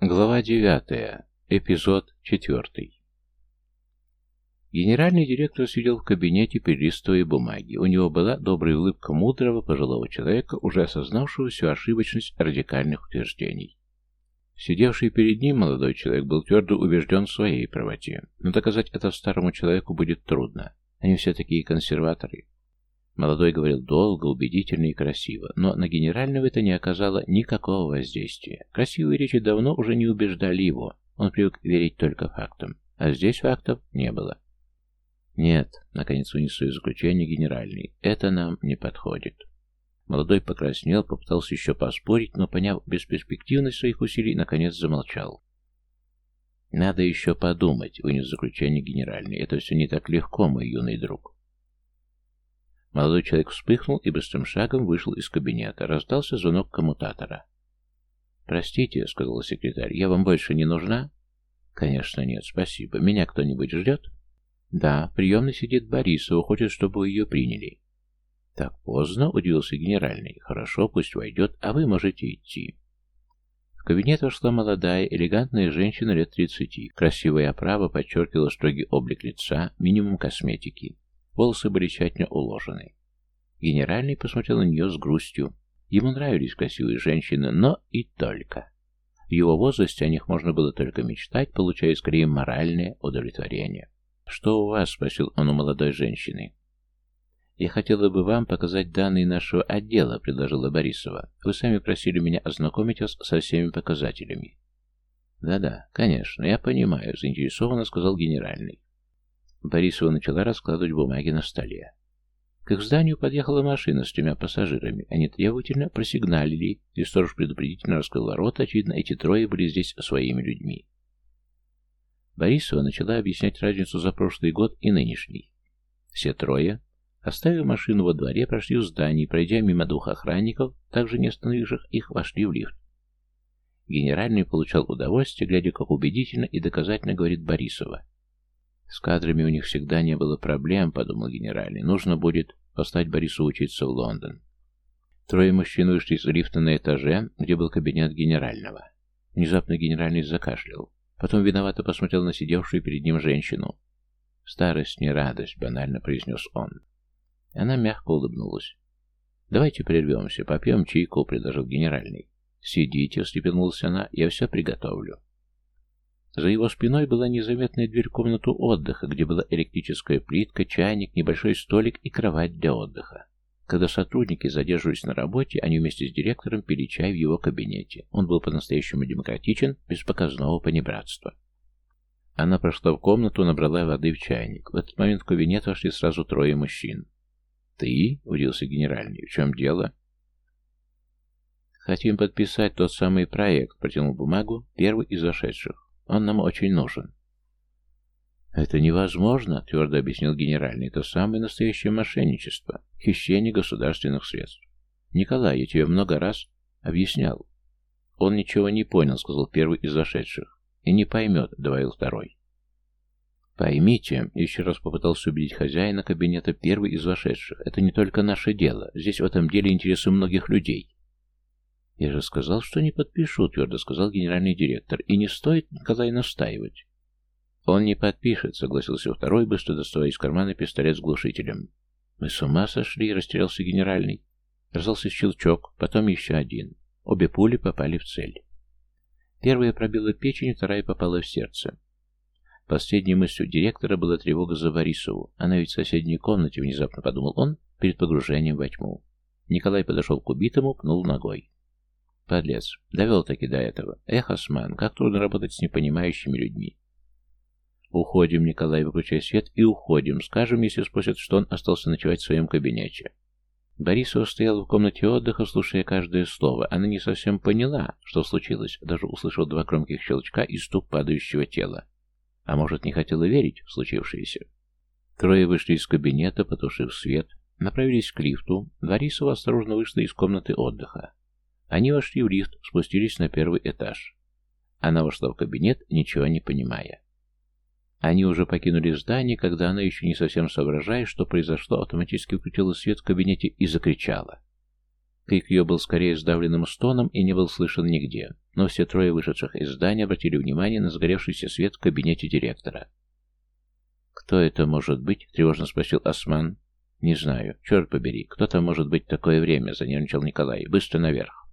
Глава 9. Эпизод 4. Генеральный директор сидел в кабинете, перелистывая бумаги. У него была добрая улыбка мудрого, пожилого человека, уже осознавшего всю ошибочность радикальных утверждений. Сидевший перед ним молодой человек был твердо убежден в своей правоте, но доказать это старому человеку будет трудно. Они все такие консерваторы. Молодой говорил долго, убедительно и красиво, но на генерального это не оказало никакого воздействия. Красивые речи давно уже не убеждали его, он привык верить только фактам, а здесь фактов не было. «Нет», — наконец вынес свое заключение генеральный, — «это нам не подходит». Молодой покраснел, попытался еще поспорить, но, поняв бесперспективность своих усилий, наконец замолчал. «Надо еще подумать», — вынес заключение генеральный. «Это все не так легко, мой юный друг». Молодой человек вспыхнул и быстрым шагом вышел из кабинета. Раздался звонок коммутатора. «Простите», — сказал секретарь, — «я вам больше не нужна?» «Конечно нет, спасибо. Меня кто-нибудь ждет?» «Да, приемный сидит Борисова, хочет, чтобы ее приняли». «Так поздно?» — удивился генеральный. «Хорошо, пусть войдет, а вы можете идти». В кабинет вошла молодая, элегантная женщина лет тридцати. Красивая оправа подчеркивала строгий облик лица, минимум косметики. Волосы были тщательно уложены. Генеральный посмотрел на нее с грустью. Ему нравились красивые женщины, но и только. В его возрасте о них можно было только мечтать, получая скорее моральное удовлетворение. «Что у вас?» — спросил он у молодой женщины. «Я хотела бы вам показать данные нашего отдела», — предложила Борисова. «Вы сами просили меня ознакомить вас со всеми показателями». «Да-да, конечно, я понимаю», — заинтересованно сказал генеральный. Борисова начала раскладывать бумаги на столе. К их зданию подъехала машина с тремя пассажирами. Они требовательно просигналили, и сторож предупредительно раскрыл ворота. Очевидно, эти трое были здесь своими людьми. Борисова начала объяснять разницу за прошлый год и нынешний. Все трое, оставив машину во дворе, прошли в здание, пройдя мимо двух охранников, также не остановивших их, вошли в лифт. Генеральный получал удовольствие, глядя, как убедительно и доказательно говорит Борисова. С кадрами у них всегда не было проблем, подумал генеральный. Нужно будет послать Борису учиться в Лондон. Трое мужчин вышли из лифта на этаже, где был кабинет генерального. Внезапно генеральный закашлял. Потом виновато посмотрел на сидевшую перед ним женщину. «Старость не радость», — банально произнес он. Она мягко улыбнулась. «Давайте прервемся, попьем чайку», — предложил генеральный. «Сидите», — встрепенулась она, — «я все приготовлю». За его спиной была незаметная дверь в комнату отдыха, где была электрическая плитка, чайник, небольшой столик и кровать для отдыха. Когда сотрудники задерживались на работе, они вместе с директором пили чай в его кабинете. Он был по-настоящему демократичен, без показного понебратства. Она прошла в комнату, набрала воды в чайник. В этот момент в кабинет вошли сразу трое мужчин. «Ты?» — удивился генеральный. «В чем дело?» «Хотим подписать тот самый проект», — протянул бумагу первый из вошедших. Он нам очень нужен. «Это невозможно», — твердо объяснил генеральный. «Это самое настоящее мошенничество, хищение государственных средств. Николай, я тебе много раз объяснял». «Он ничего не понял», — сказал первый из вошедших. «И не поймет», — добавил второй. «Поймите», — еще раз попытался убедить хозяина кабинета первый из вошедших, «это не только наше дело. Здесь в этом деле интересы многих людей. «Я же сказал, что не подпишу», — твердо сказал генеральный директор. «И не стоит Николай настаивать». «Он не подпишет», — согласился второй, быстро доставая из кармана пистолет с глушителем. «Мы с ума сошли», — растерялся генеральный. Раздался щелчок, потом еще один. Обе пули попали в цель. Первая пробила печень, вторая попала в сердце. Последней мыслью директора была тревога за Борисову. Она ведь в соседней комнате, внезапно подумал он, перед погружением во тьму. Николай подошел к убитому, пнул ногой. Подлец. Довел таки до этого. Эх, Осман, как трудно работать с непонимающими людьми. Уходим, Николай, выключай свет, и уходим. Скажем, если спросят, что он остался ночевать в своем кабинете. Борисова стояла в комнате отдыха, слушая каждое слово. Она не совсем поняла, что случилось, даже услышала два громких щелчка и стук падающего тела. А может, не хотела верить в случившееся. Трое вышли из кабинета, потушив свет, направились к лифту. Борисова осторожно вышла из комнаты отдыха. Они вошли в лифт, спустились на первый этаж. Она вошла в кабинет, ничего не понимая. Они уже покинули здание, когда она, еще не совсем соображая, что произошло, автоматически включила свет в кабинете и закричала. Крик ее был скорее сдавленным стоном и не был слышен нигде, но все трое вышедших из здания обратили внимание на сгоревшийся свет в кабинете директора. «Кто это может быть?» — тревожно спросил Осман. «Не знаю. Черт побери, кто там может быть такое время?» — занервничал Николай. «Быстро наверх».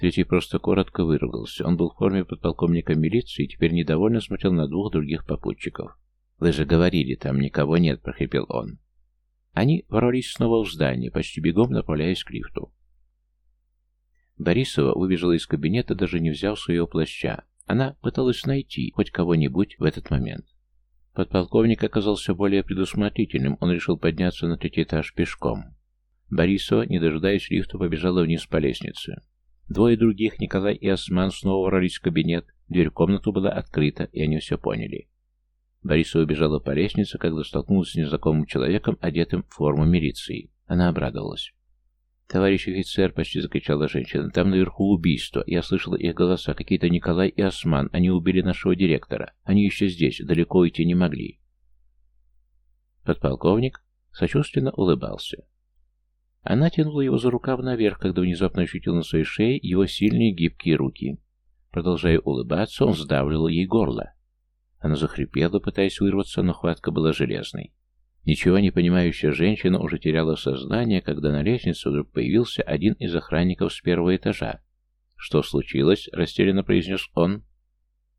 Третий просто коротко выругался. Он был в форме подполковника милиции и теперь недовольно смотрел на двух других попутчиков. «Вы же говорили, там никого нет», — прохрипел он. Они ворвались снова в здание, почти бегом направляясь к лифту. Борисова выбежала из кабинета, даже не взяв своего плаща. Она пыталась найти хоть кого-нибудь в этот момент. Подполковник оказался более предусмотрительным, он решил подняться на третий этаж пешком. Борисова, не дожидаясь лифта, побежала вниз по лестнице. Двое других, Николай и Осман, снова ворвались в кабинет. Дверь в комнату была открыта, и они все поняли. Борисова бежала по лестнице, когда столкнулась с незнакомым человеком, одетым в форму милиции. Она обрадовалась. «Товарищ офицер!» — почти закричала женщина. «Там наверху убийство. Я слышала их голоса. Какие-то Николай и Осман. Они убили нашего директора. Они еще здесь. Далеко уйти не могли». Подполковник сочувственно улыбался. Она тянула его за рукав наверх, когда внезапно ощутил на своей шее его сильные гибкие руки. Продолжая улыбаться, он сдавливал ей горло. Она захрипела, пытаясь вырваться, но хватка была железной. Ничего не понимающая женщина уже теряла сознание, когда на лестнице вдруг появился один из охранников с первого этажа. «Что случилось?» — растерянно произнес он.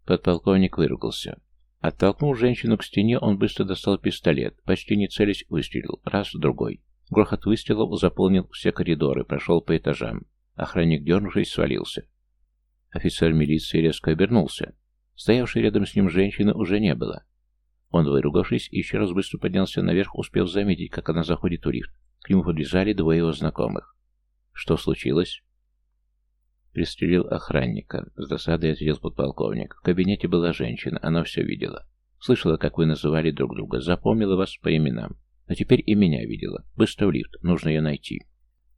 Подполковник выругался. Оттолкнув женщину к стене, он быстро достал пистолет, почти не целясь выстрелил, раз, другой. Грохот выстрелов заполнил все коридоры, прошел по этажам. Охранник, дернувшись, свалился. Офицер милиции резко обернулся. Стоявшей рядом с ним женщины уже не было. Он, выругавшись, еще раз быстро поднялся наверх, успел заметить, как она заходит в лифт. К нему подбежали двое его знакомых. «Что случилось?» Пристрелил охранника. С досадой ответил подполковник. В кабинете была женщина, она все видела. Слышала, как вы называли друг друга, запомнила вас по именам. А теперь и меня видела. Быстро в лифт, нужно ее найти.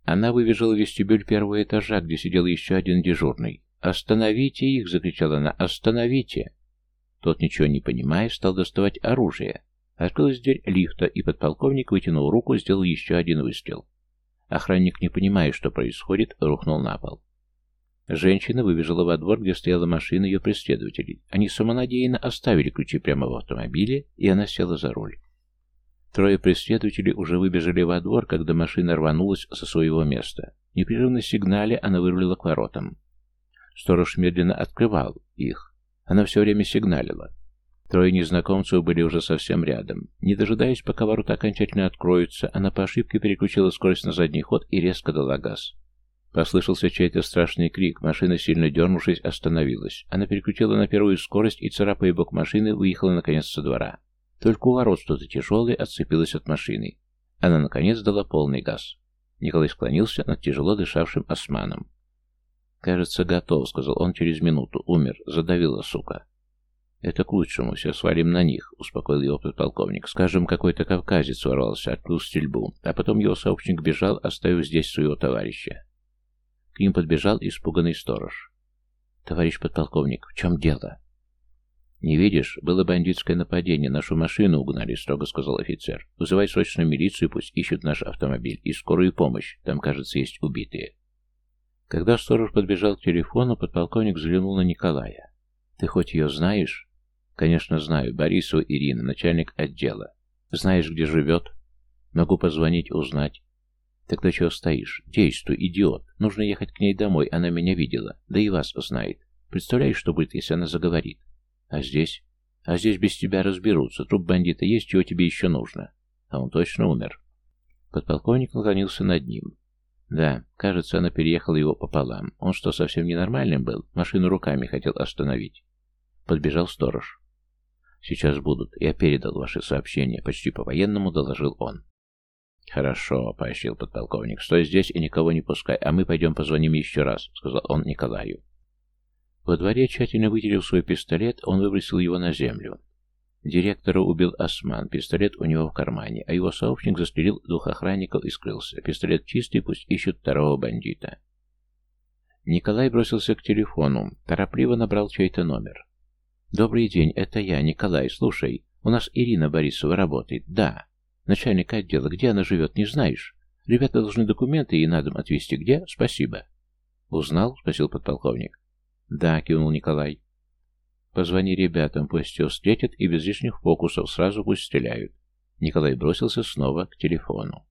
Она выбежала в вестибюль первого этажа, где сидел еще один дежурный. «Остановите их!» — закричала она. «Остановите!» Тот, ничего не понимая, стал доставать оружие. Открылась дверь лифта, и подполковник вытянул руку, сделал еще один выстрел. Охранник, не понимая, что происходит, рухнул на пол. Женщина выбежала во двор, где стояла машина ее преследователей. Они самонадеянно оставили ключи прямо в автомобиле, и она села за руль. Трое преследователей уже выбежали во двор, когда машина рванулась со своего места. Непрерывно сигнале она вырулила к воротам. Сторож медленно открывал их. Она все время сигналила. Трое незнакомцев были уже совсем рядом. Не дожидаясь, пока ворота окончательно откроются, она по ошибке переключила скорость на задний ход и резко дала газ. Послышался чей-то страшный крик, машина, сильно дернувшись, остановилась. Она переключила на первую скорость и, царапая бок машины, выехала наконец со двора. Только у ворот что-то тяжелое отцепилось от машины. Она, наконец, дала полный газ. Николай склонился над тяжело дышавшим османом. «Кажется, готов», — сказал он через минуту. «Умер. Задавила, сука». «Это к лучшему. Все свалим на них», — успокоил его подполковник. «Скажем, какой-то кавказец ворвался, открыл стрельбу, а потом его сообщник бежал, оставив здесь своего товарища». К ним подбежал испуганный сторож. «Товарищ подполковник, в чем дело?» «Не видишь? Было бандитское нападение. Нашу машину угнали», — строго сказал офицер. «Вызывай срочно милицию, пусть ищут наш автомобиль. И скорую помощь. Там, кажется, есть убитые». Когда сторож подбежал к телефону, подполковник взглянул на Николая. «Ты хоть ее знаешь?» «Конечно знаю. Борисова Ирина, начальник отдела. Знаешь, где живет?» «Могу позвонить, узнать». «Тогда чего стоишь? Действуй, идиот. Нужно ехать к ней домой, она меня видела. Да и вас знает. Представляешь, что будет, если она заговорит? А здесь? А здесь без тебя разберутся. Труп бандита есть, чего тебе еще нужно?» А он точно умер. Подполковник наклонился над ним. Да, кажется, она переехала его пополам. Он что, совсем ненормальным был? Машину руками хотел остановить. Подбежал сторож. «Сейчас будут. Я передал ваши сообщения. Почти по-военному доложил он». «Хорошо», — поощрил подполковник. «Стой здесь и никого не пускай, а мы пойдем позвоним еще раз», — сказал он Николаю. Во дворе, тщательно вытерев свой пистолет, он выбросил его на землю. Директора убил Осман, пистолет у него в кармане, а его сообщник застрелил двух охранников и скрылся. Пистолет чистый, пусть ищут второго бандита. Николай бросился к телефону, торопливо набрал чей-то номер. «Добрый день, это я, Николай, слушай, у нас Ирина Борисова работает, да. Начальник отдела, где она живет, не знаешь? Ребята должны документы и на дом отвезти. Где? Спасибо. Узнал? Спросил подполковник. Да, кивнул Николай. Позвони ребятам, пусть его встретят и без лишних фокусов сразу пусть стреляют. Николай бросился снова к телефону.